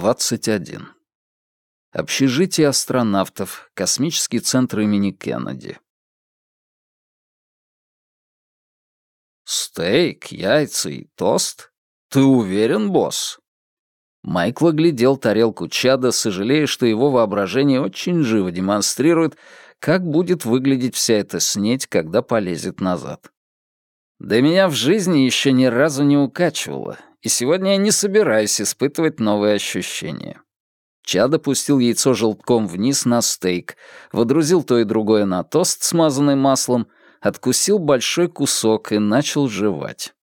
21. Общежитие астронавтов, космический центр имени Кеннеди. «Стейк, яйца и тост? Ты уверен, босс?» Майкл оглядел тарелку чада, сожалея, что его воображение очень живо демонстрирует, как будет выглядеть вся эта снеть, когда полезет назад. Да меня в жизни еще ни разу не укачивало, и сегодня я не собираюсь испытывать новые ощущения. Чад опустил яйцо желтком вниз на стейк, водрузил то и другое на тост, смазанный маслом, откусил большой кусок и начал жевать.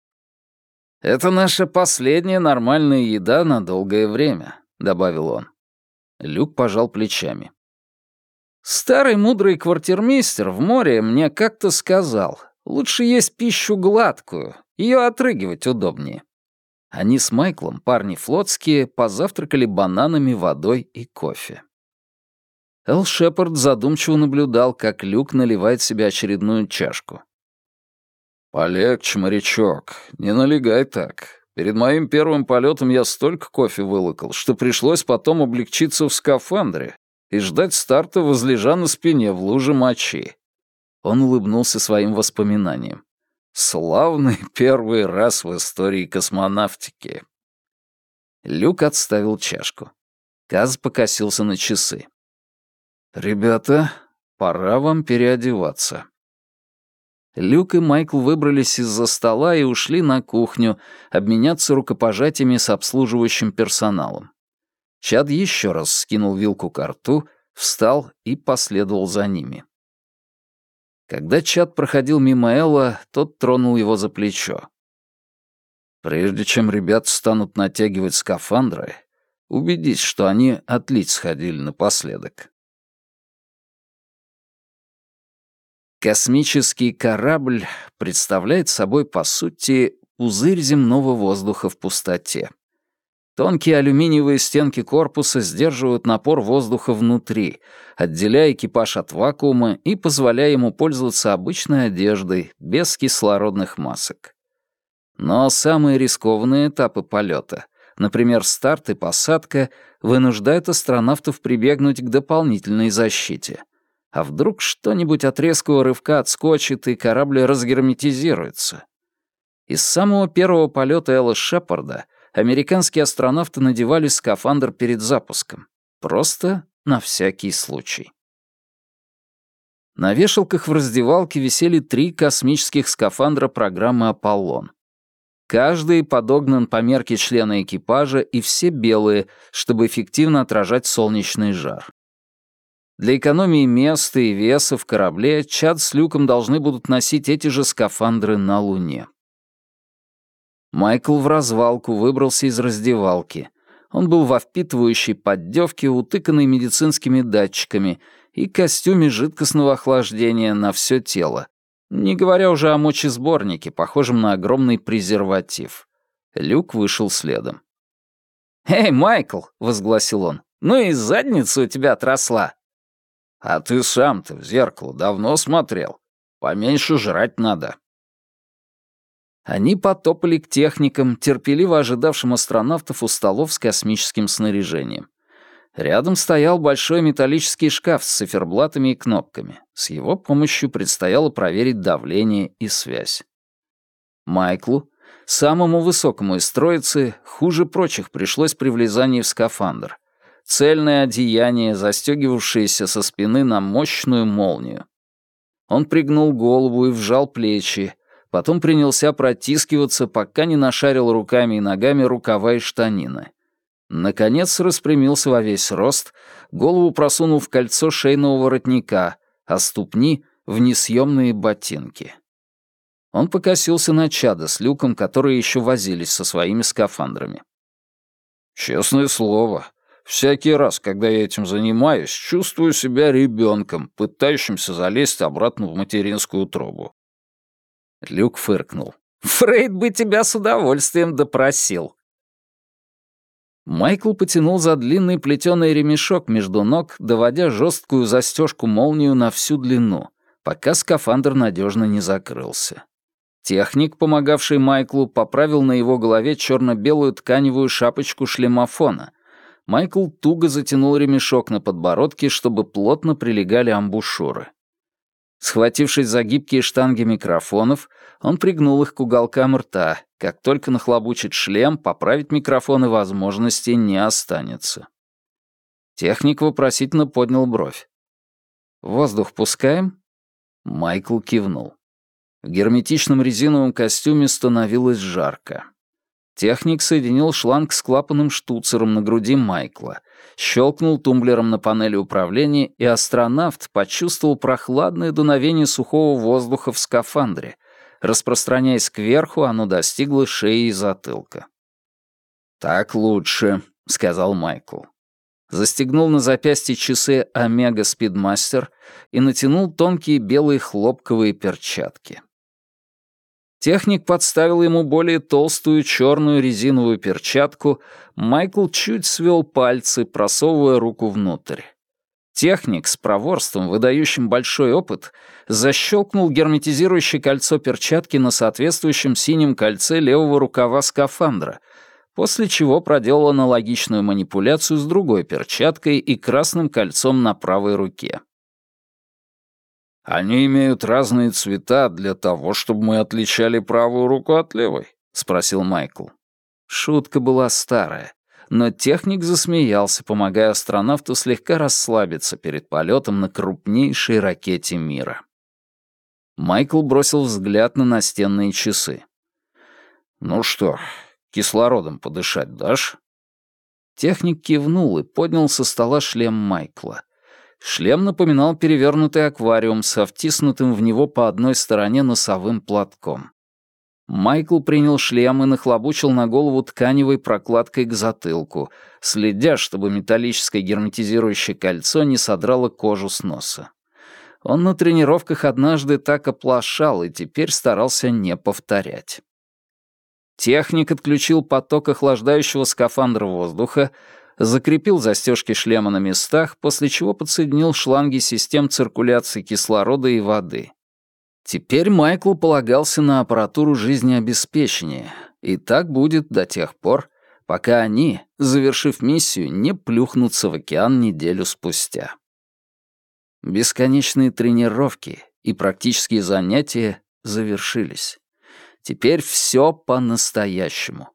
«Это наша последняя нормальная еда на долгое время», — добавил он. Люк пожал плечами. «Старый мудрый квартирмейстер в море мне как-то сказал, лучше есть пищу гладкую, ее отрыгивать удобнее». Они с Майклом, парни флотские, позавтракали бананами, водой и кофе. Эл Шепард задумчиво наблюдал, как Люк наливает себе очередную чашку. «Полегче, морячок, не налегай так. Перед моим первым полетом я столько кофе вылокал, что пришлось потом облегчиться в скафандре и ждать старта, возлежа на спине в луже мочи». Он улыбнулся своим воспоминаниям. «Славный первый раз в истории космонавтики». Люк отставил чашку. Каз покосился на часы. «Ребята, пора вам переодеваться». Люк и Майкл выбрались из-за стола и ушли на кухню обменяться рукопожатиями с обслуживающим персоналом. Чад еще раз скинул вилку к рту, встал и последовал за ними. Когда Чад проходил мимо Элла, тот тронул его за плечо. «Прежде чем ребята станут натягивать скафандры, убедись, что они отлить сходили напоследок». Космический корабль представляет собой, по сути, пузырь земного воздуха в пустоте. Тонкие алюминиевые стенки корпуса сдерживают напор воздуха внутри, отделяя экипаж от вакуума и позволяя ему пользоваться обычной одеждой, без кислородных масок. Но самые рискованные этапы полета, например, старт и посадка, вынуждают астронавтов прибегнуть к дополнительной защите — а вдруг что-нибудь от резкого рывка отскочит, и корабль разгерметизируется? Из самого первого полета Элла Шепарда американские астронавты надевали скафандр перед запуском. Просто на всякий случай. На вешалках в раздевалке висели три космических скафандра программы «Аполлон». Каждый подогнан по мерке члена экипажа, и все белые, чтобы эффективно отражать солнечный жар. Для экономии места и веса в корабле Чад с Люком должны будут носить эти же скафандры на Луне. Майкл в развалку выбрался из раздевалки. Он был во впитывающей поддевке, утыканной медицинскими датчиками, и костюме жидкостного охлаждения на все тело, не говоря уже о мочесборнике, похожем на огромный презерватив. Люк вышел следом. «Эй, Майкл!» — возгласил он. «Ну и задница у тебя отросла!» А ты сам-то в зеркало давно смотрел. Поменьше жрать надо. Они потопали к техникам, терпеливо ожидавшим астронавтов у столов с космическим снаряжением. Рядом стоял большой металлический шкаф с циферблатами и кнопками. С его помощью предстояло проверить давление и связь. Майклу, самому высокому из троицы, хуже прочих пришлось при влезании в скафандр цельное одеяние, застегивавшееся со спины на мощную молнию. Он пригнул голову и вжал плечи, потом принялся протискиваться, пока не нашарил руками и ногами рукава и штанины. Наконец распрямился во весь рост, голову просунул в кольцо шейного воротника, а ступни — в несъемные ботинки. Он покосился на чада с люком, которые еще возились со своими скафандрами. «Честное слово, Всякий раз, когда я этим занимаюсь, чувствую себя ребенком, пытающимся залезть обратно в материнскую трубу. Люк фыркнул. «Фрейд бы тебя с удовольствием допросил». Майкл потянул за длинный плетеный ремешок между ног, доводя жесткую застежку молнию на всю длину, пока скафандр надежно не закрылся. Техник, помогавший Майклу, поправил на его голове черно-белую тканевую шапочку шлемофона, Майкл туго затянул ремешок на подбородке, чтобы плотно прилегали амбушюры. Схватившись за гибкие штанги микрофонов, он пригнул их к уголкам рта. Как только нахлобучит шлем, поправить микрофоны возможности не останется. Техник вопросительно поднял бровь. «Воздух пускаем?» Майкл кивнул. В герметичном резиновом костюме становилось жарко. Техник соединил шланг с клапанным штуцером на груди Майкла, щелкнул тумблером на панели управления, и астронавт почувствовал прохладное дуновение сухого воздуха в скафандре. Распространяясь кверху, оно достигло шеи и затылка. «Так лучше», — сказал Майкл. Застегнул на запястье часы «Омега Спидмастер» и натянул тонкие белые хлопковые перчатки. Техник подставил ему более толстую черную резиновую перчатку, Майкл чуть свел пальцы, просовывая руку внутрь. Техник с проворством, выдающим большой опыт, защелкнул герметизирующее кольцо перчатки на соответствующем синем кольце левого рукава скафандра, после чего проделал аналогичную манипуляцию с другой перчаткой и красным кольцом на правой руке. «Они имеют разные цвета для того, чтобы мы отличали правую руку от левой?» — спросил Майкл. Шутка была старая, но техник засмеялся, помогая астронавту слегка расслабиться перед полетом на крупнейшей ракете мира. Майкл бросил взгляд на настенные часы. «Ну что, кислородом подышать дашь?» Техник кивнул и поднял со стола шлем Майкла. Шлем напоминал перевернутый аквариум со втиснутым в него по одной стороне носовым платком. Майкл принял шлем и нахлобучил на голову тканевой прокладкой к затылку, следя, чтобы металлическое герметизирующее кольцо не содрало кожу с носа. Он на тренировках однажды так оплошал и теперь старался не повторять. Техник отключил поток охлаждающего скафандра воздуха, закрепил застежки шлема на местах, после чего подсоединил шланги систем циркуляции кислорода и воды. Теперь Майкл полагался на аппаратуру жизнеобеспечения, и так будет до тех пор, пока они, завершив миссию, не плюхнутся в океан неделю спустя. Бесконечные тренировки и практические занятия завершились. Теперь все по-настоящему.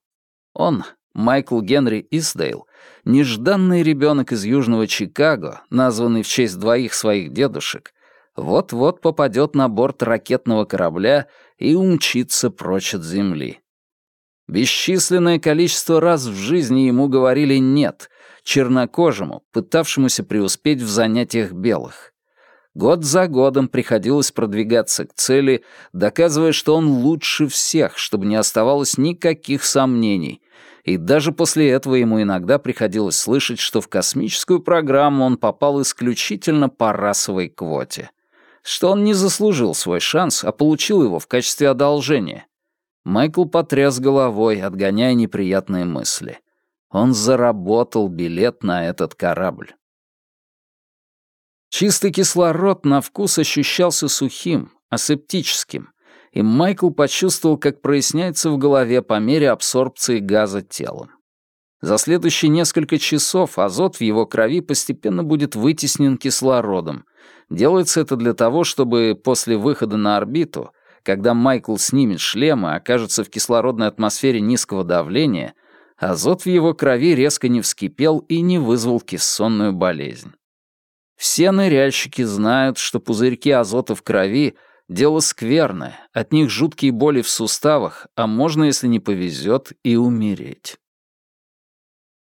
Он, Майкл Генри Исдейл, нежданный ребенок из Южного Чикаго, названный в честь двоих своих дедушек, вот-вот попадет на борт ракетного корабля и умчится прочь от Земли. Бесчисленное количество раз в жизни ему говорили «нет», чернокожему, пытавшемуся преуспеть в занятиях белых. Год за годом приходилось продвигаться к цели, доказывая, что он лучше всех, чтобы не оставалось никаких сомнений, и даже после этого ему иногда приходилось слышать, что в космическую программу он попал исключительно по расовой квоте. Что он не заслужил свой шанс, а получил его в качестве одолжения. Майкл потряс головой, отгоняя неприятные мысли. Он заработал билет на этот корабль. Чистый кислород на вкус ощущался сухим, асептическим, и Майкл почувствовал, как проясняется в голове по мере абсорбции газа телом. За следующие несколько часов азот в его крови постепенно будет вытеснен кислородом. Делается это для того, чтобы после выхода на орбиту, когда Майкл снимет шлем и окажется в кислородной атмосфере низкого давления, азот в его крови резко не вскипел и не вызвал кессонную болезнь. Все ныряльщики знают, что пузырьки азота в крови — Дело скверное, от них жуткие боли в суставах, а можно, если не повезет, и умереть.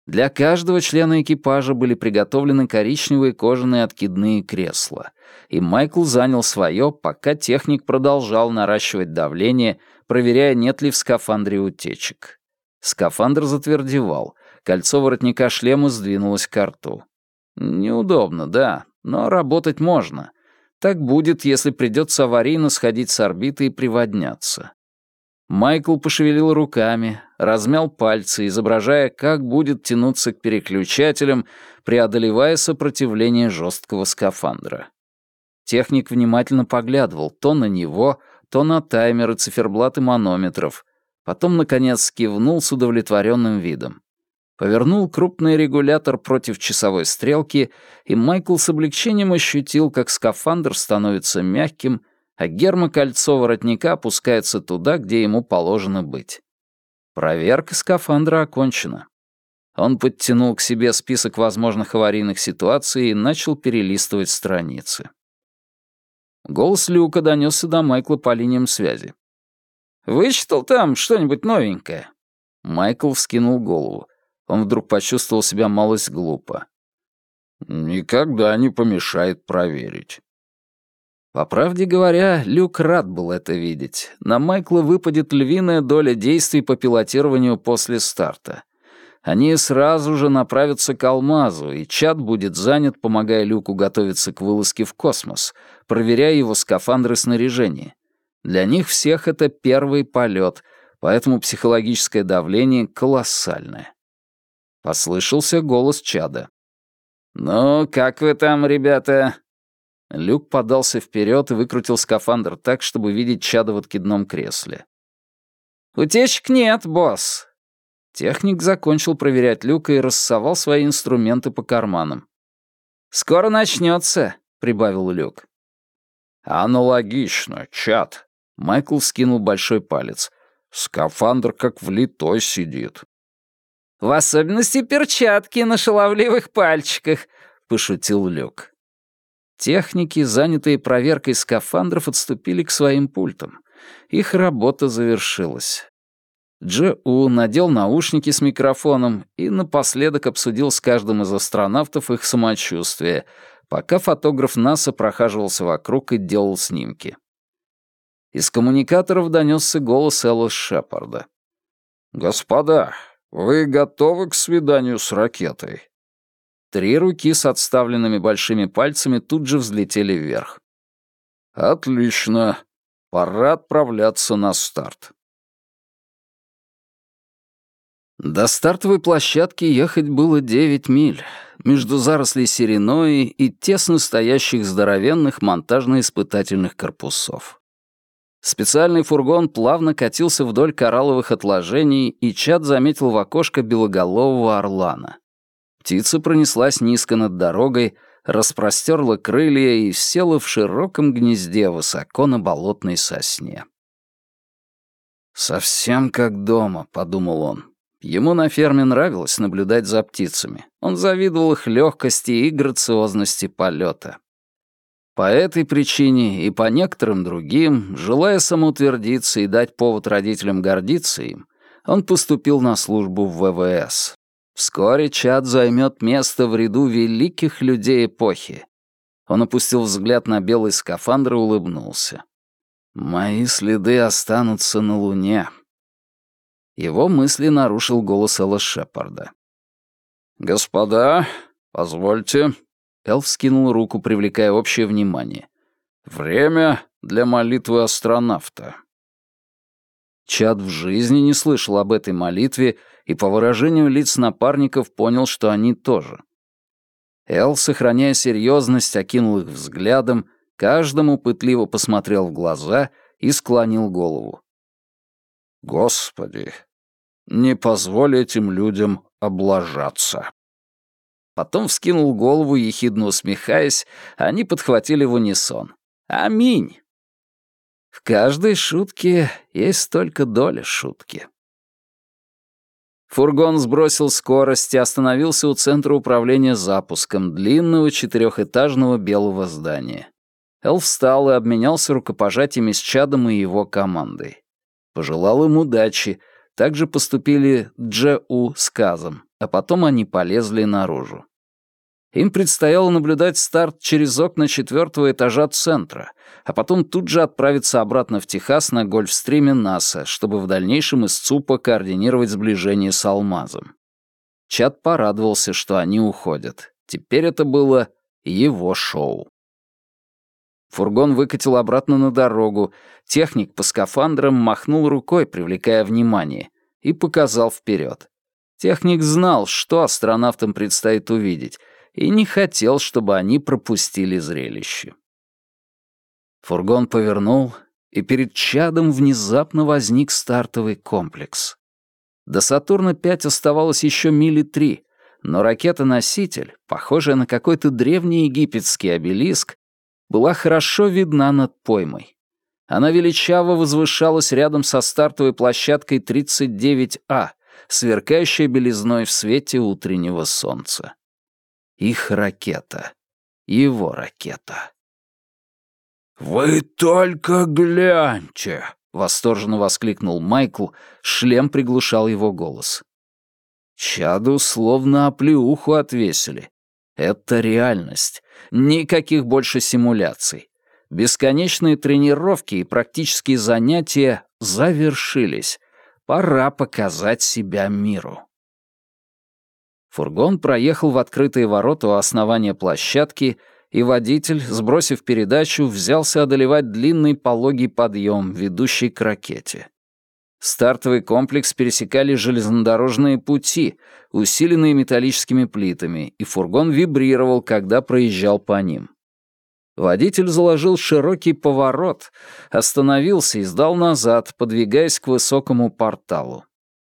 Для каждого члена экипажа были приготовлены коричневые кожаные откидные кресла, и Майкл занял свое, пока техник продолжал наращивать давление, проверяя, нет ли в скафандре утечек. Скафандр затвердевал, кольцо воротника шлема сдвинулось к рту. Неудобно, да, но работать можно — так будет, если придется аварийно сходить с орбиты и приводняться. Майкл пошевелил руками, размял пальцы, изображая, как будет тянуться к переключателям, преодолевая сопротивление жесткого скафандра. Техник внимательно поглядывал то на него, то на таймеры, циферблаты манометров, потом, наконец, кивнул с удовлетворенным видом. Повернул крупный регулятор против часовой стрелки, и Майкл с облегчением ощутил, как скафандр становится мягким, а гермокольцо воротника опускается туда, где ему положено быть. Проверка скафандра окончена. Он подтянул к себе список возможных аварийных ситуаций и начал перелистывать страницы. Голос Люка донесся до Майкла по линиям связи. «Вычитал там что-нибудь новенькое?» Майкл вскинул голову. Он вдруг почувствовал себя малость глупо. «Никогда не помешает проверить». По правде говоря, Люк рад был это видеть. На Майкла выпадет львиная доля действий по пилотированию после старта. Они сразу же направятся к Алмазу, и Чад будет занят, помогая Люку готовиться к вылазке в космос, проверяя его скафандры снаряжения. Для них всех это первый полет, поэтому психологическое давление колоссальное. Послышался голос Чада. «Ну, как вы там, ребята?» Люк подался вперед и выкрутил скафандр так, чтобы видеть Чада в откидном кресле. «Утечек нет, босс». Техник закончил проверять люка и рассовал свои инструменты по карманам. «Скоро начнется», — прибавил Люк. «Аналогично, Чад», — Майкл скинул большой палец. «Скафандр как влитой сидит». «В особенности перчатки на шаловливых пальчиках», — пошутил Люк. Техники, занятые проверкой скафандров, отступили к своим пультам. Их работа завершилась. Джеу надел наушники с микрофоном и напоследок обсудил с каждым из астронавтов их самочувствие, пока фотограф НАСА прохаживался вокруг и делал снимки. Из коммуникаторов донесся голос Элла Шепарда. «Господа, вы готовы к свиданию с ракетой?» Три руки с отставленными большими пальцами тут же взлетели вверх. «Отлично. Пора отправляться на старт». До стартовой площадки ехать было 9 миль, между зарослей серенои и тесно стоящих здоровенных монтажно-испытательных корпусов. Специальный фургон плавно катился вдоль коралловых отложений, и Чад заметил в окошко белоголового орлана. Птица пронеслась низко над дорогой, распростерла крылья и села в широком гнезде высоко на болотной сосне. «Совсем как дома», — подумал он. Ему на ферме нравилось наблюдать за птицами. Он завидовал их легкости и грациозности полета. По этой причине и по некоторым другим, желая самоутвердиться и дать повод родителям гордиться им, он поступил на службу в ВВС. Вскоре Чад займет место в ряду великих людей эпохи. Он опустил взгляд на белый скафандр и улыбнулся. «Мои следы останутся на Луне». Его мысли нарушил голос Элла Шепарда. «Господа, позвольте». Эл вскинул руку, привлекая общее внимание. «Время для молитвы астронавта». Чад в жизни не слышал об этой молитве и по выражению лиц напарников понял, что они тоже. Эл, сохраняя серьезность, окинул их взглядом, каждому пытливо посмотрел в глаза и склонил голову. «Господи, не позволь этим людям облажаться». Потом вскинул голову, ехидно усмехаясь, они подхватили в унисон. «Аминь!» В каждой шутке есть только доля шутки. Фургон сбросил скорость и остановился у центра управления запуском длинного четырехэтажного белого здания. Эл встал и обменялся рукопожатиями с Чадом и его командой. Пожелал им удачи. Также поступили Дже-У с Казом, а потом они полезли наружу. Им предстояло наблюдать старт через окна четвертого этажа центра, а потом тут же отправиться обратно в Техас на гольфстриме НАСА, чтобы в дальнейшем из ЦУПа координировать сближение с Алмазом. Чат порадовался, что они уходят. Теперь это было его шоу. Фургон выкатил обратно на дорогу, техник по скафандрам махнул рукой, привлекая внимание, и показал вперед. Техник знал, что астронавтам предстоит увидеть, и не хотел, чтобы они пропустили зрелище. Фургон повернул, и перед чадом внезапно возник стартовый комплекс. До Сатурна-5 оставалось еще мили три, но ракета-носитель, похожая на какой-то древний египетский обелиск, была хорошо видна над поймой. Она величаво возвышалась рядом со стартовой площадкой 39А, сверкающая белизной в свете утреннего солнца. Их ракета. Его ракета. «Вы только гляньте!» — восторженно воскликнул Майкл, шлем приглушал его голос. Чаду словно оплеуху отвесили. Это реальность. Никаких больше симуляций. Бесконечные тренировки и практические занятия завершились. Пора показать себя миру. Фургон проехал в открытые ворота у основания площадки, и водитель, сбросив передачу, взялся одолевать длинный пологий подъем, ведущий к ракете. Стартовый комплекс пересекали железнодорожные пути, усиленные металлическими плитами, и фургон вибрировал, когда проезжал по ним. Водитель заложил широкий поворот, остановился и сдал назад, подвигаясь к высокому порталу.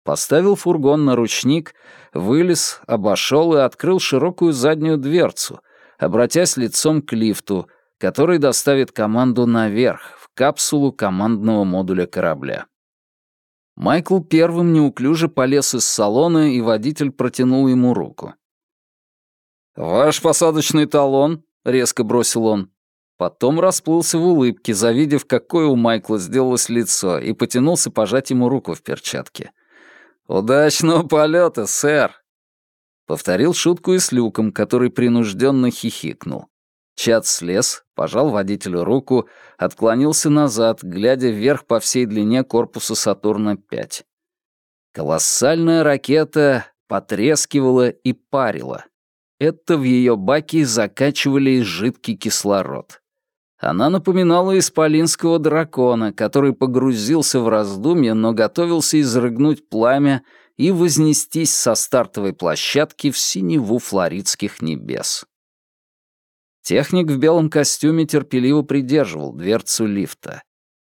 Поставил фургон на ручник, вылез, обошел и открыл широкую заднюю дверцу, обратясь лицом к лифту, который доставит команду наверх, в капсулу командного модуля корабля. Майкл первым неуклюже полез из салона, и водитель протянул ему руку. «Ваш посадочный талон», — резко бросил он. Потом расплылся в улыбке, завидев, какое у Майкла сделалось лицо, и потянулся пожать ему руку в перчатке. «Удачного полета, сэр!» Повторил шутку и с Люком, который принужденно хихикнул. Чат слез, пожал водителю руку, отклонился назад, глядя вверх по всей длине корпуса Сатурна-5. Колоссальная ракета потрескивала и парила. Это в ее баке закачивали жидкий кислород. Она напоминала исполинского дракона, который погрузился в раздумье, но готовился изрыгнуть пламя и вознестись со стартовой площадки в синеву флоридских небес. Техник в белом костюме терпеливо придерживал дверцу лифта.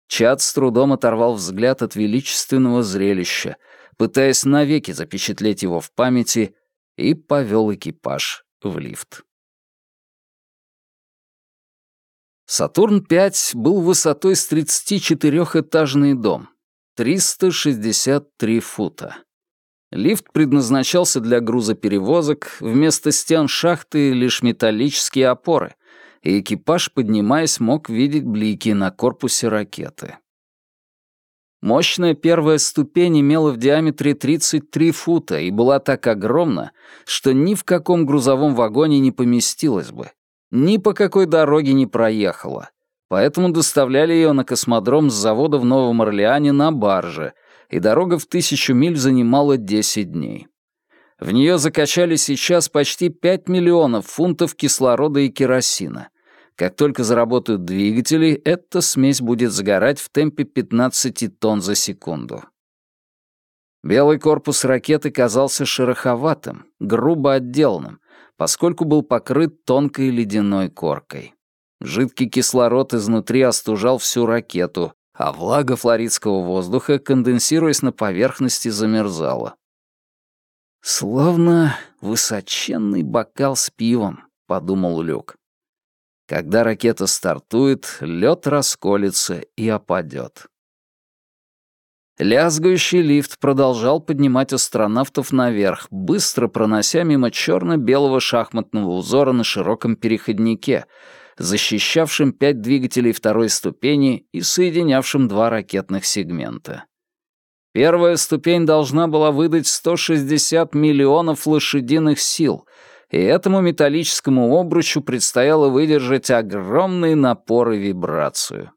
Чад с трудом оторвал взгляд от величественного зрелища, пытаясь навеки запечатлеть его в памяти, и повел экипаж в лифт. Сатурн-5 был высотой с 34-этажный дом, 363 фута. Лифт предназначался для грузоперевозок, вместо стен шахты лишь металлические опоры, и экипаж, поднимаясь, мог видеть блики на корпусе ракеты. Мощная первая ступень имела в диаметре 33 фута и была так огромна, что ни в каком грузовом вагоне не поместилась бы, ни по какой дороге не проехала. Поэтому доставляли ее на космодром с завода в Новом Орлеане на барже, и дорога в тысячу миль занимала 10 дней. В нее закачали сейчас почти 5 миллионов фунтов кислорода и керосина. Как только заработают двигатели, эта смесь будет загорать в темпе 15 тонн за секунду. Белый корпус ракеты казался шероховатым, грубо отделанным, поскольку был покрыт тонкой ледяной коркой. Жидкий кислород изнутри остужал всю ракету, а влага флоридского воздуха, конденсируясь на поверхности, замерзала. «Словно высоченный бокал с пивом», — подумал Люк. Когда ракета стартует, лед расколется и опадет. Лязгающий лифт продолжал поднимать астронавтов наверх, быстро пронося мимо черно-белого шахматного узора на широком переходнике, защищавшим пять двигателей второй ступени и соединявшим два ракетных сегмента. Первая ступень должна была выдать 160 миллионов лошадиных сил, и этому металлическому обручу предстояло выдержать огромный напор и вибрацию.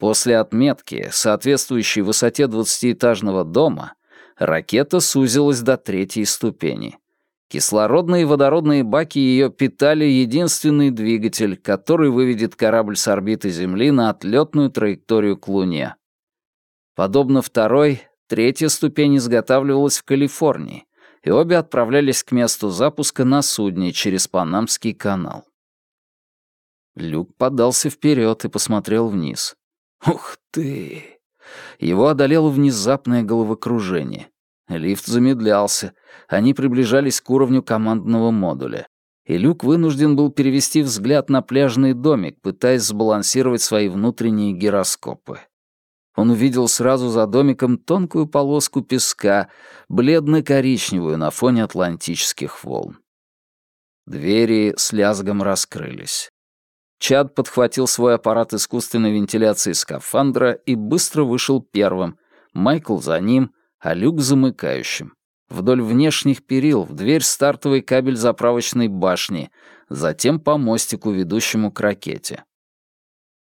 После отметки, соответствующей высоте двадцатиэтажного дома, ракета сузилась до третьей ступени. Кислородные и водородные баки ее питали единственный двигатель, который выведет корабль с орбиты Земли на отлетную траекторию к Луне. Подобно второй, третья ступень изготавливалась в Калифорнии, и обе отправлялись к месту запуска на судне через Панамский канал. Люк подался вперед и посмотрел вниз. «Ух ты! Его одолело внезапное головокружение. Лифт замедлялся. Они приближались к уровню командного модуля. И Люк вынужден был перевести взгляд на пляжный домик, пытаясь сбалансировать свои внутренние гироскопы. Он увидел сразу за домиком тонкую полоску песка, бледно-коричневую на фоне атлантических волн. Двери с лязгом раскрылись. Чад подхватил свой аппарат искусственной вентиляции скафандра и быстро вышел первым, Майкл за ним, а Люк замыкающим. Вдоль внешних перил в дверь стартовый кабель заправочной башни, затем по мостику, ведущему к ракете.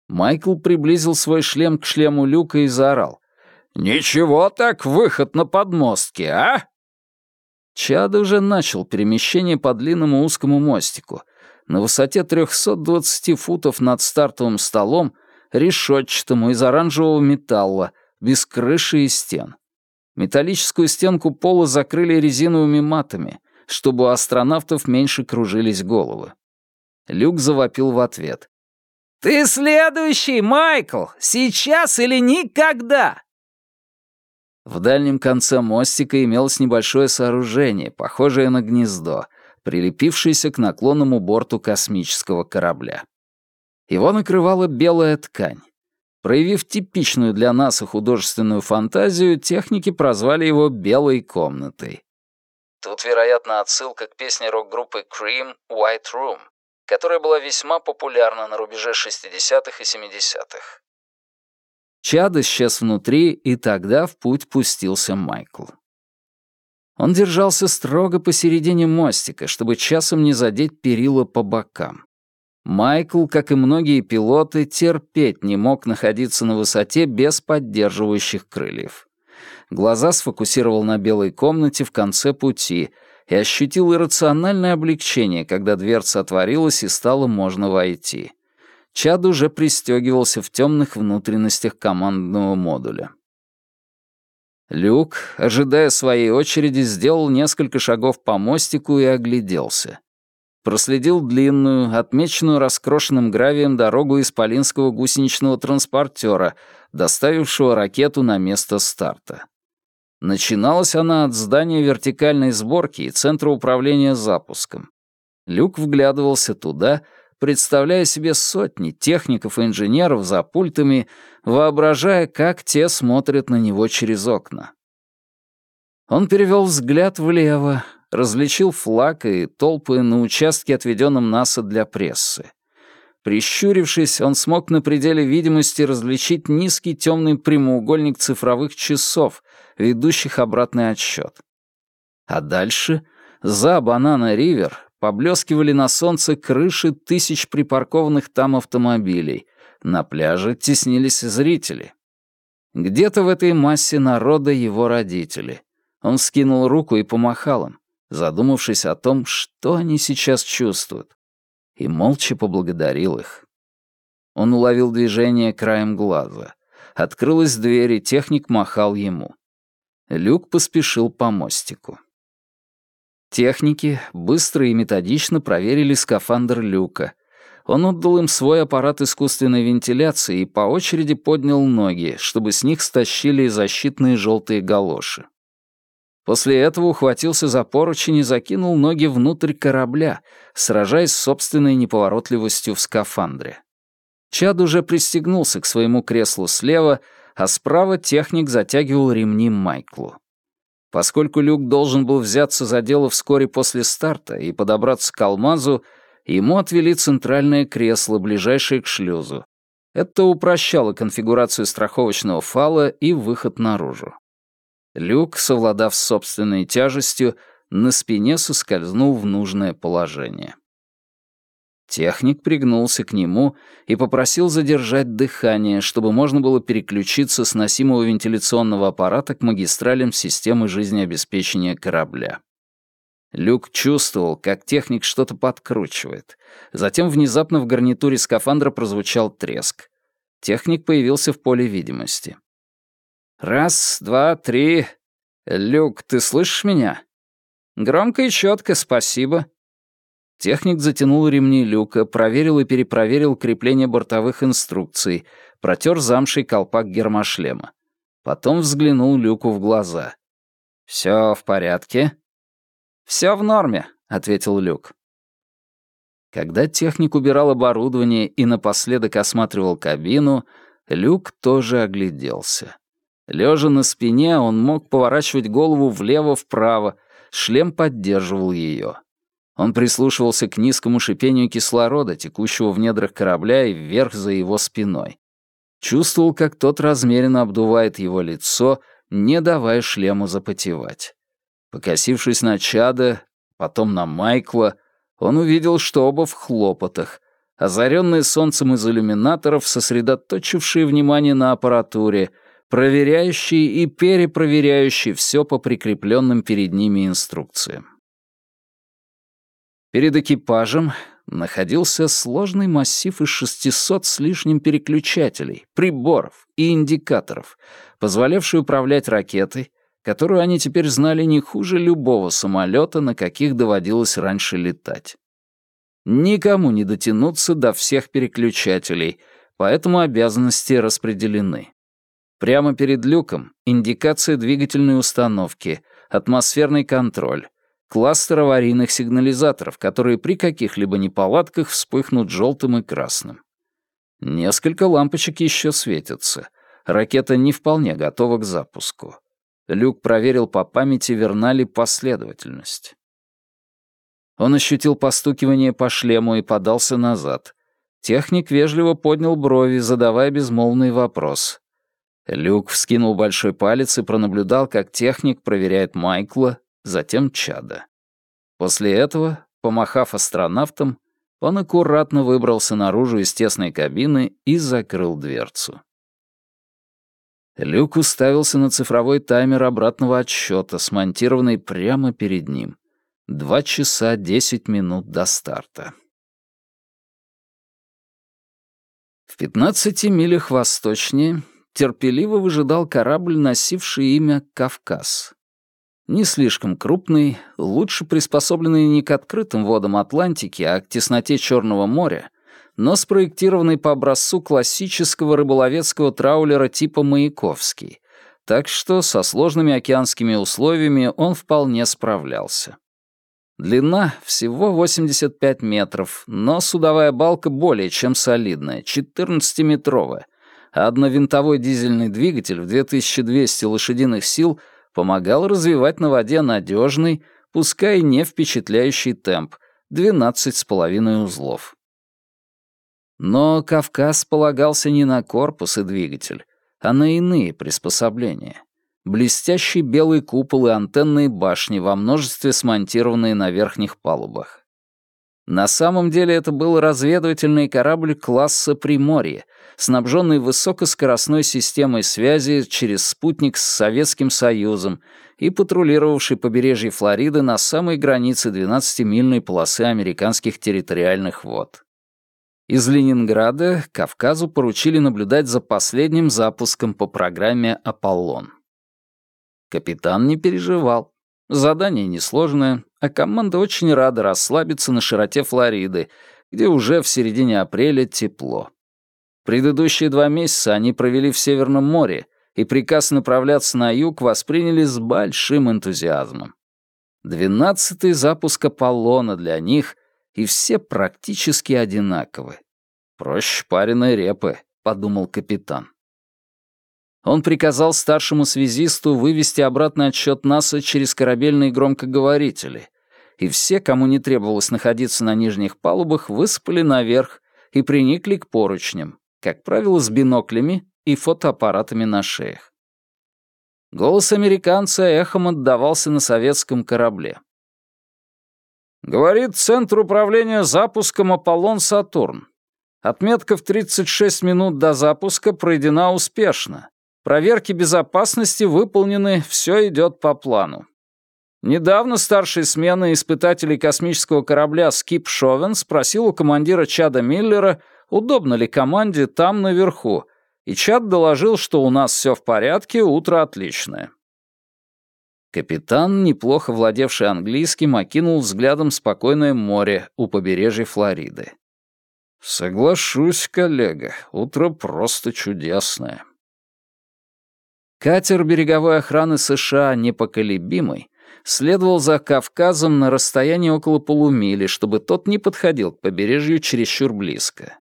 Майкл приблизил свой шлем к шлему Люка и заорал. «Ничего так выход на подмостке, а?» Чад уже начал перемещение по длинному узкому мостику. На высоте 320 футов над стартовым столом, решетчатому из оранжевого металла, без крыши и стен. Металлическую стенку пола закрыли резиновыми матами, чтобы у астронавтов меньше кружились головы. Люк завопил в ответ. «Ты следующий, Майкл! Сейчас или никогда!» В дальнем конце мостика имелось небольшое сооружение, похожее на гнездо, прилепившееся к наклонному борту космического корабля. Его накрывала белая ткань. Проявив типичную для НАСА художественную фантазию, техники прозвали его «белой комнатой». Тут, вероятно, отсылка к песне рок-группы Cream «White Room», которая была весьма популярна на рубеже 60-х и 70-х. Чад исчез внутри, и тогда в путь пустился Майкл. Он держался строго посередине мостика, чтобы часом не задеть перила по бокам. Майкл, как и многие пилоты, терпеть не мог находиться на высоте без поддерживающих крыльев. Глаза сфокусировал на белой комнате в конце пути — и ощутил иррациональное облегчение, когда дверца отворилась и стало можно войти. Чад уже пристегивался в темных внутренностях командного модуля. Люк, ожидая своей очереди, сделал несколько шагов по мостику и огляделся. Проследил длинную, отмеченную раскрошенным гравием дорогу исполинского гусеничного транспортера, доставившего ракету на место старта. Начиналась она от здания вертикальной сборки и центра управления запуском. Люк вглядывался туда, представляя себе сотни техников и инженеров за пультами, воображая, как те смотрят на него через окна. Он перевел взгляд влево, различил флаг и толпы на участке, отведенном НАСА для прессы. Прищурившись, он смог на пределе видимости различить низкий темный прямоугольник цифровых часов, ведущих обратный отсчет. А дальше, за Банана-Ривер, поблескивали на солнце крыши тысяч припаркованных там автомобилей. На пляже теснились зрители. Где-то в этой массе народа его родители. Он скинул руку и помахал им, задумавшись о том, что они сейчас чувствуют и молча поблагодарил их. Он уловил движение краем глаза. Открылась дверь, и техник махал ему. Люк поспешил по мостику. Техники быстро и методично проверили скафандр Люка. Он отдал им свой аппарат искусственной вентиляции и по очереди поднял ноги, чтобы с них стащили защитные желтые галоши. После этого ухватился за поручень и закинул ноги внутрь корабля, сражаясь с собственной неповоротливостью в скафандре. Чад уже пристегнулся к своему креслу слева, а справа техник затягивал ремни Майклу. Поскольку Люк должен был взяться за дело вскоре после старта и подобраться к алмазу, ему отвели центральное кресло, ближайшее к шлюзу. Это упрощало конфигурацию страховочного фала и выход наружу. Люк, совладав с собственной тяжестью, на спине соскользнул в нужное положение. Техник пригнулся к нему и попросил задержать дыхание, чтобы можно было переключиться с носимого вентиляционного аппарата к магистралям системы жизнеобеспечения корабля. Люк чувствовал, как техник что-то подкручивает. Затем внезапно в гарнитуре скафандра прозвучал треск. Техник появился в поле видимости. Раз, два, три. Люк, ты слышишь меня? Громко и четко, спасибо. Техник затянул ремни люка, проверил и перепроверил крепление бортовых инструкций, протер замший колпак гермошлема. Потом взглянул Люку в глаза. «Все в порядке?» «Все в норме», — ответил Люк. Когда техник убирал оборудование и напоследок осматривал кабину, Люк тоже огляделся. Лежа на спине, он мог поворачивать голову влево-вправо, шлем поддерживал ее. Он прислушивался к низкому шипению кислорода, текущего в недрах корабля и вверх за его спиной. Чувствовал, как тот размеренно обдувает его лицо, не давая шлему запотевать. Покосившись на Чада, потом на Майкла, он увидел, что оба в хлопотах, озаренные солнцем из иллюминаторов, сосредоточившие внимание на аппаратуре, проверяющие и перепроверяющие все по прикрепленным перед ними инструкциям. Перед экипажем находился сложный массив из 600 с лишним переключателей, приборов и индикаторов, позволявший управлять ракетой, которую они теперь знали не хуже любого самолета, на каких доводилось раньше летать. Никому не дотянуться до всех переключателей, поэтому обязанности распределены. Прямо перед люком индикация двигательной установки, атмосферный контроль, кластер аварийных сигнализаторов, которые при каких-либо неполадках вспыхнут желтым и красным. Несколько лампочек еще светятся. Ракета не вполне готова к запуску. Люк проверил по памяти, верна ли последовательность. Он ощутил постукивание по шлему и подался назад. Техник вежливо поднял брови, задавая безмолвный вопрос. Люк вскинул большой палец и пронаблюдал, как техник проверяет Майкла, затем Чада. После этого, помахав астронавтом, он аккуратно выбрался наружу из тесной кабины и закрыл дверцу. Люк уставился на цифровой таймер обратного отсчета, смонтированный прямо перед ним. Два часа десять минут до старта. В пятнадцати милях восточнее терпеливо выжидал корабль, носивший имя «Кавказ». Не слишком крупный, лучше приспособленный не к открытым водам Атлантики, а к тесноте Черного моря, но спроектированный по образцу классического рыболовецкого траулера типа «Маяковский», так что со сложными океанскими условиями он вполне справлялся. Длина всего 85 метров, но судовая балка более чем солидная, 14-метровая, а одновинтовой дизельный двигатель в 2200 лошадиных сил помогал развивать на воде надежный, пускай не впечатляющий темп, 12,5 узлов. Но Кавказ полагался не на корпус и двигатель, а на иные приспособления. Блестящий белый купол и антенные башни во множестве смонтированные на верхних палубах. На самом деле это был разведывательный корабль класса «Приморье», снабженный высокоскоростной системой связи через спутник с Советским Союзом и патрулировавший побережье Флориды на самой границе 12-мильной полосы американских территориальных вод. Из Ленинграда Кавказу поручили наблюдать за последним запуском по программе «Аполлон». Капитан не переживал. Задание несложное, а команда очень рада расслабиться на широте Флориды, где уже в середине апреля тепло. Предыдущие два месяца они провели в Северном море, и приказ направляться на юг восприняли с большим энтузиазмом. Двенадцатый запуск Аполлона для них и все практически одинаковы. «Проще пареной репы», — подумал капитан. Он приказал старшему связисту вывести обратный отсчет НАСА через корабельные громкоговорители, и все, кому не требовалось находиться на нижних палубах, высыпали наверх и приникли к поручням, как правило, с биноклями и фотоаппаратами на шеях. Голос американца эхом отдавался на советском корабле. Говорит Центр управления запуском «Аполлон-Сатурн». Отметка в 36 минут до запуска пройдена успешно. Проверки безопасности выполнены, все идет по плану. Недавно старший смены испытателей космического корабля Скип Шовен спросил у командира Чада Миллера, удобно ли команде там наверху, и Чад доложил, что у нас все в порядке, утро отличное. Капитан, неплохо владевший английским, окинул взглядом спокойное море у побережья Флориды. «Соглашусь, коллега, утро просто чудесное». Катер береговой охраны США «Непоколебимый» следовал за Кавказом на расстоянии около полумили, чтобы тот не подходил к побережью чересчур близко.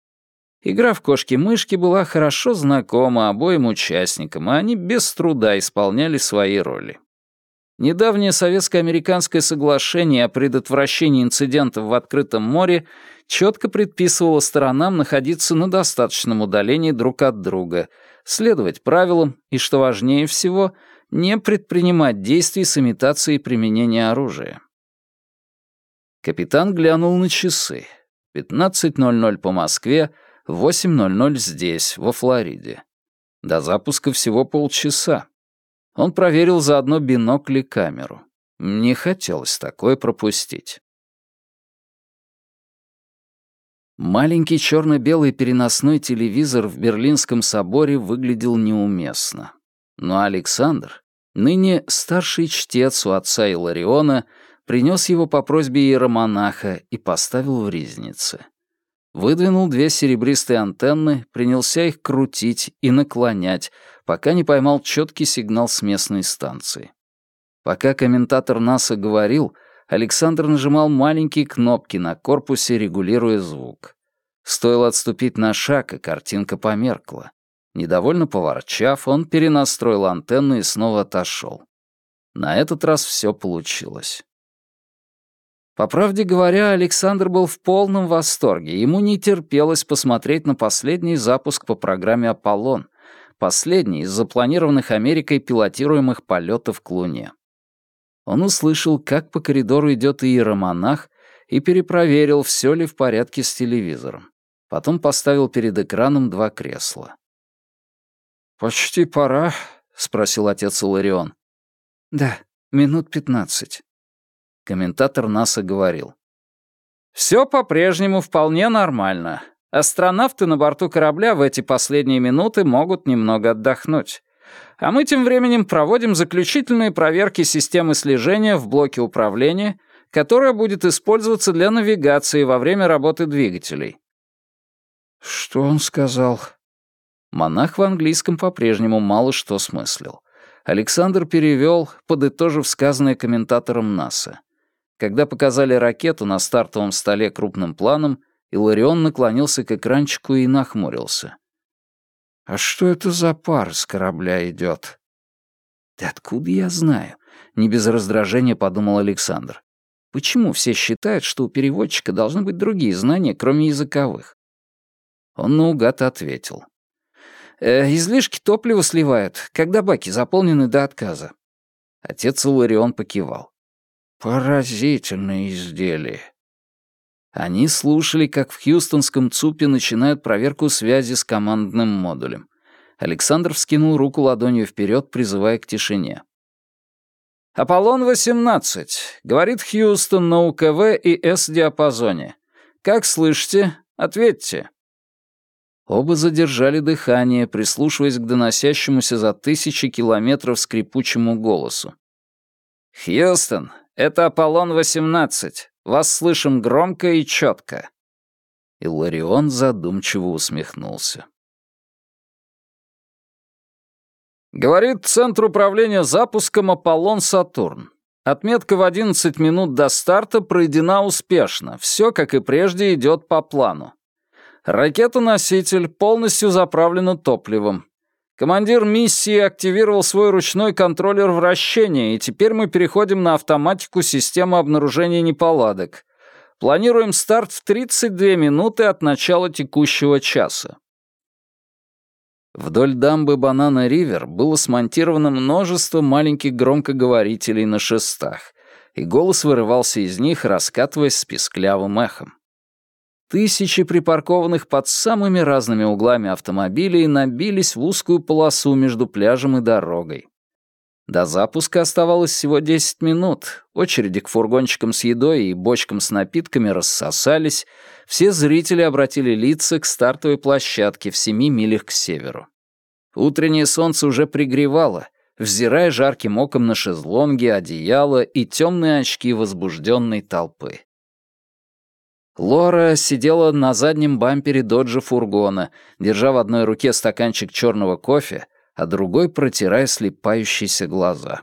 Игра в кошки-мышки была хорошо знакома обоим участникам, и они без труда исполняли свои роли. Недавнее советско-американское соглашение о предотвращении инцидентов в открытом море четко предписывало сторонам находиться на достаточном удалении друг от друга, следовать правилам и, что важнее всего, не предпринимать действий с имитацией применения оружия. Капитан глянул на часы. 15.00 по Москве, 8.00 здесь, во Флориде. До запуска всего полчаса. Он проверил заодно бинокль и камеру. Не хотелось такое пропустить. Маленький черно-белый переносной телевизор в Берлинском соборе выглядел неуместно. Но Александр, ныне старший чтец у отца Илариона, принес его по просьбе иеромонаха и поставил в ризнице. Выдвинул две серебристые антенны, принялся их крутить и наклонять, пока не поймал четкий сигнал с местной станции. Пока комментатор НАСА говорил, Александр нажимал маленькие кнопки на корпусе, регулируя звук. Стоило отступить на шаг, и картинка померкла. Недовольно поворчав, он перенастроил антенну и снова отошел. На этот раз все получилось. По правде говоря, Александр был в полном восторге. Ему не терпелось посмотреть на последний запуск по программе «Аполлон», последний из запланированных Америкой пилотируемых полетов к Луне. Он услышал, как по коридору идет иеромонах, и перепроверил, все ли в порядке с телевизором. Потом поставил перед экраном два кресла. «Почти пора», — спросил отец Иларион. «Да, минут пятнадцать». Комментатор НАСА говорил. «Все по-прежнему вполне нормально. Астронавты на борту корабля в эти последние минуты могут немного отдохнуть. А мы тем временем проводим заключительные проверки системы слежения в блоке управления, которая будет использоваться для навигации во время работы двигателей». «Что он сказал?» Монах в английском по-прежнему мало что смыслил. Александр перевел, подытожив сказанное комментатором НАСА. Когда показали ракету на стартовом столе крупным планом, Иларион наклонился к экранчику и нахмурился. «А что это за пар с корабля идет?» «Да откуда я знаю?» — не без раздражения подумал Александр. «Почему все считают, что у переводчика должны быть другие знания, кроме языковых?» Он наугад ответил. «Э, «Излишки топлива сливают, когда баки заполнены до отказа». Отец Иларион покивал. Поразительное изделие. Они слушали, как в хьюстонском ЦУПе начинают проверку связи с командным модулем. Александр вскинул руку ладонью вперед, призывая к тишине. «Аполлон-18», — говорит Хьюстон на УКВ и С-диапазоне. «Как слышите? Ответьте». Оба задержали дыхание, прислушиваясь к доносящемуся за тысячи километров скрипучему голосу. «Хьюстон, «Это Аполлон-18. Вас слышим громко и четко». Илларион задумчиво усмехнулся. Говорит Центр управления запуском Аполлон-Сатурн. Отметка в 11 минут до старта пройдена успешно. Все, как и прежде, идет по плану. Ракета-носитель полностью заправлена топливом. Командир миссии активировал свой ручной контроллер вращения, и теперь мы переходим на автоматику системы обнаружения неполадок. Планируем старт в 32 минуты от начала текущего часа. Вдоль дамбы Банана-Ривер было смонтировано множество маленьких громкоговорителей на шестах, и голос вырывался из них, раскатываясь с писклявым эхом. Тысячи припаркованных под самыми разными углами автомобилей набились в узкую полосу между пляжем и дорогой. До запуска оставалось всего 10 минут. Очереди к фургончикам с едой и бочкам с напитками рассосались. Все зрители обратили лица к стартовой площадке в семи милях к северу. Утреннее солнце уже пригревало, взирая жарким оком на шезлонги, одеяло и темные очки возбужденной толпы. Лора сидела на заднем бампере доджа фургона, держа в одной руке стаканчик черного кофе, а другой протирая слепающиеся глаза.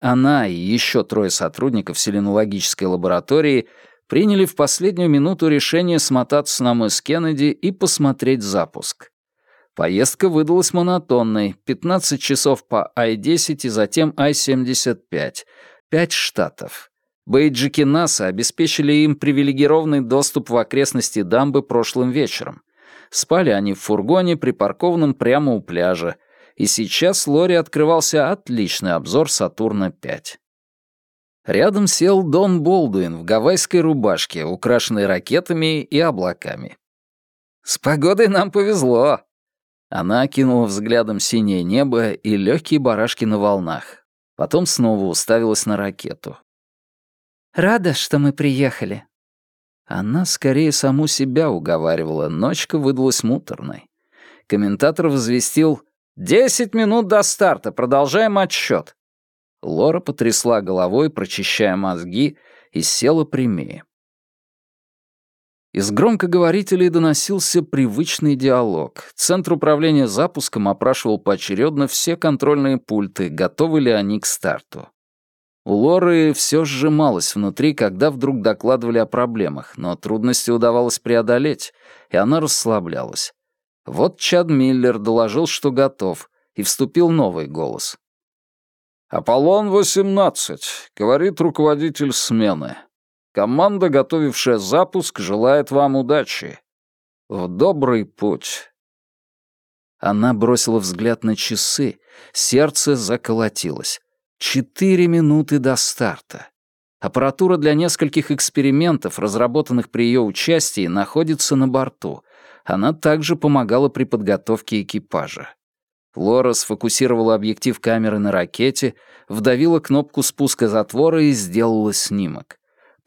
Она и еще трое сотрудников селенологической лаборатории приняли в последнюю минуту решение смотаться на мыс Кеннеди и посмотреть запуск. Поездка выдалась монотонной, 15 часов по Ай-10 и затем Ай-75, пять штатов. Бейджики НАСА обеспечили им привилегированный доступ в окрестности дамбы прошлым вечером. Спали они в фургоне, припаркованном прямо у пляжа, и сейчас Лори открывался отличный обзор Сатурна-5. Рядом сел Дон Болдуин в гавайской рубашке, украшенной ракетами и облаками. «С погодой нам повезло», она окинула взглядом синее небо и легкие барашки на волнах. Потом снова уставилась на ракету. «Рада, что мы приехали». Она скорее саму себя уговаривала, ночка выдалась муторной. Комментатор возвестил «Десять минут до старта, продолжаем отсчет». Лора потрясла головой, прочищая мозги, и села прямее. Из громкоговорителей доносился привычный диалог. Центр управления запуском опрашивал поочередно все контрольные пульты, готовы ли они к старту. У Лоры все сжималось внутри, когда вдруг докладывали о проблемах, но трудности удавалось преодолеть, и она расслаблялась. Вот Чад Миллер доложил, что готов, и вступил новый голос. «Аполлон-18», — говорит руководитель смены. Команда, готовившая запуск, желает вам удачи. В добрый путь. Она бросила взгляд на часы, сердце заколотилось. Четыре минуты до старта. Аппаратура для нескольких экспериментов, разработанных при ее участии, находится на борту. Она также помогала при подготовке экипажа. Лора сфокусировала объектив камеры на ракете, вдавила кнопку спуска затвора и сделала снимок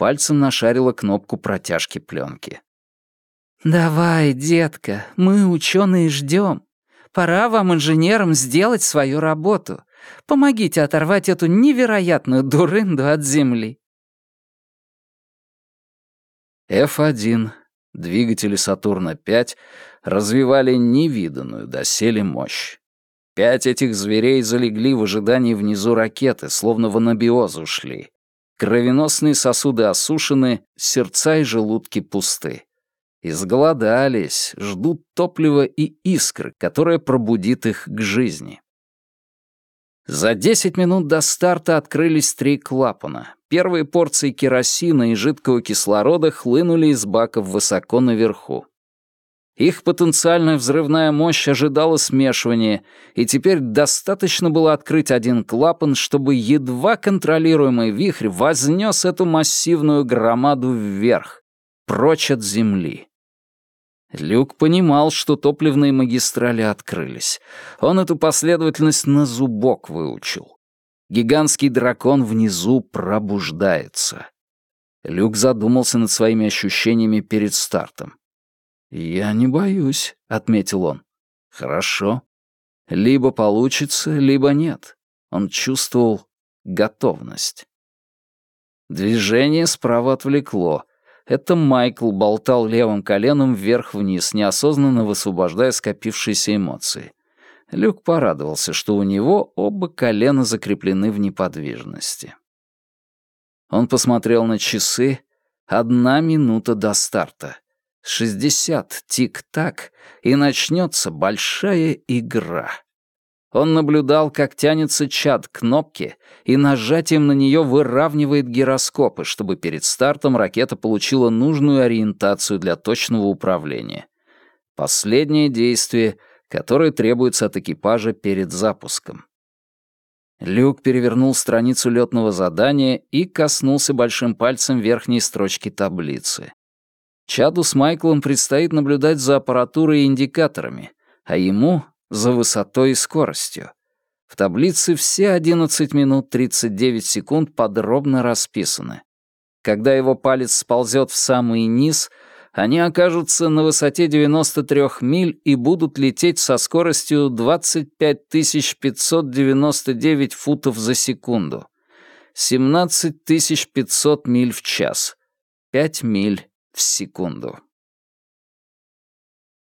пальцем нашарила кнопку протяжки пленки. «Давай, детка, мы, ученые, ждем. Пора вам, инженерам, сделать свою работу. Помогите оторвать эту невероятную дурынду от земли». F1, двигатели Сатурна-5, развивали невиданную доселе мощь. Пять этих зверей залегли в ожидании внизу ракеты, словно в анабиоз ушли. Кровеносные сосуды осушены, сердца и желудки пусты. Изголодались, ждут топлива и искры, которое пробудит их к жизни. За 10 минут до старта открылись три клапана. Первые порции керосина и жидкого кислорода хлынули из баков высоко наверху. Их потенциальная взрывная мощь ожидала смешивания, и теперь достаточно было открыть один клапан, чтобы едва контролируемый вихрь вознес эту массивную громаду вверх, прочь от земли. Люк понимал, что топливные магистрали открылись. Он эту последовательность на зубок выучил. Гигантский дракон внизу пробуждается. Люк задумался над своими ощущениями перед стартом. «Я не боюсь», — отметил он. «Хорошо. Либо получится, либо нет». Он чувствовал готовность. Движение справа отвлекло. Это Майкл болтал левым коленом вверх-вниз, неосознанно высвобождая скопившиеся эмоции. Люк порадовался, что у него оба колена закреплены в неподвижности. Он посмотрел на часы. Одна минута до старта. Шестьдесят тик-так, и начнется большая игра. Он наблюдал, как тянется чад кнопки и нажатием на нее выравнивает гироскопы, чтобы перед стартом ракета получила нужную ориентацию для точного управления. Последнее действие, которое требуется от экипажа перед запуском. Люк перевернул страницу летного задания и коснулся большим пальцем верхней строчки таблицы. Чаду с Майклом предстоит наблюдать за аппаратурой и индикаторами, а ему — за высотой и скоростью. В таблице все 11 минут 39 секунд подробно расписаны. Когда его палец сползет в самый низ, они окажутся на высоте 93 миль и будут лететь со скоростью 25 599 футов за секунду. 17 500 миль в час. 5 миль в секунду.